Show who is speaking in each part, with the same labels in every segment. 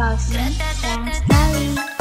Speaker 1: And Sally.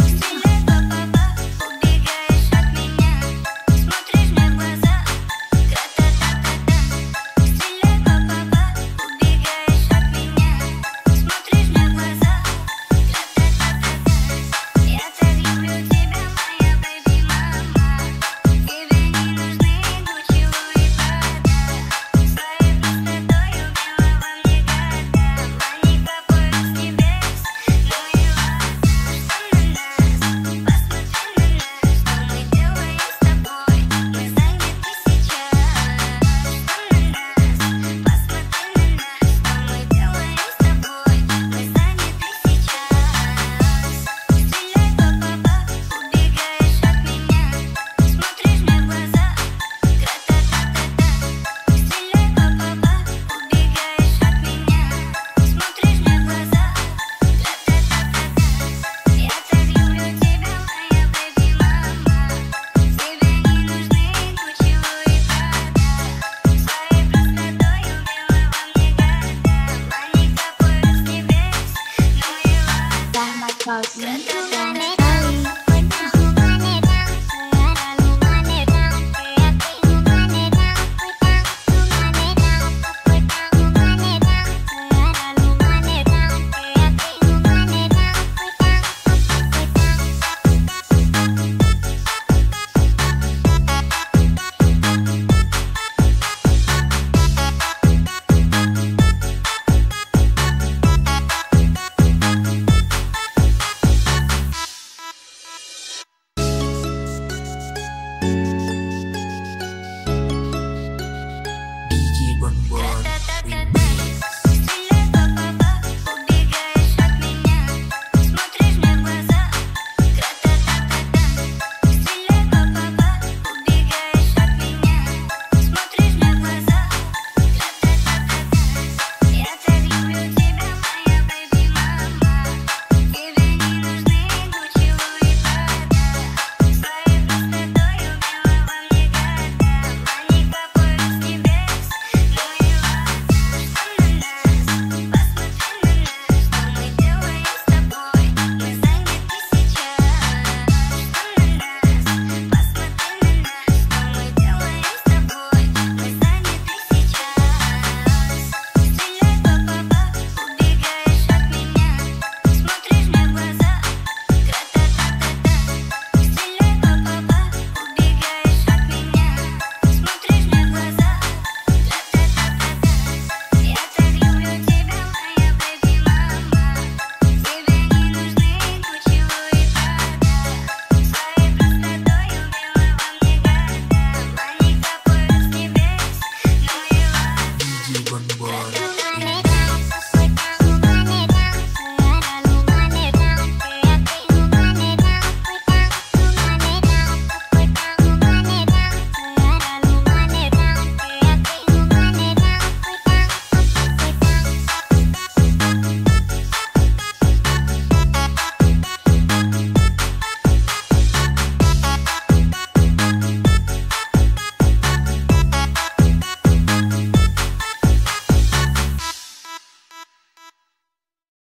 Speaker 1: Podcast.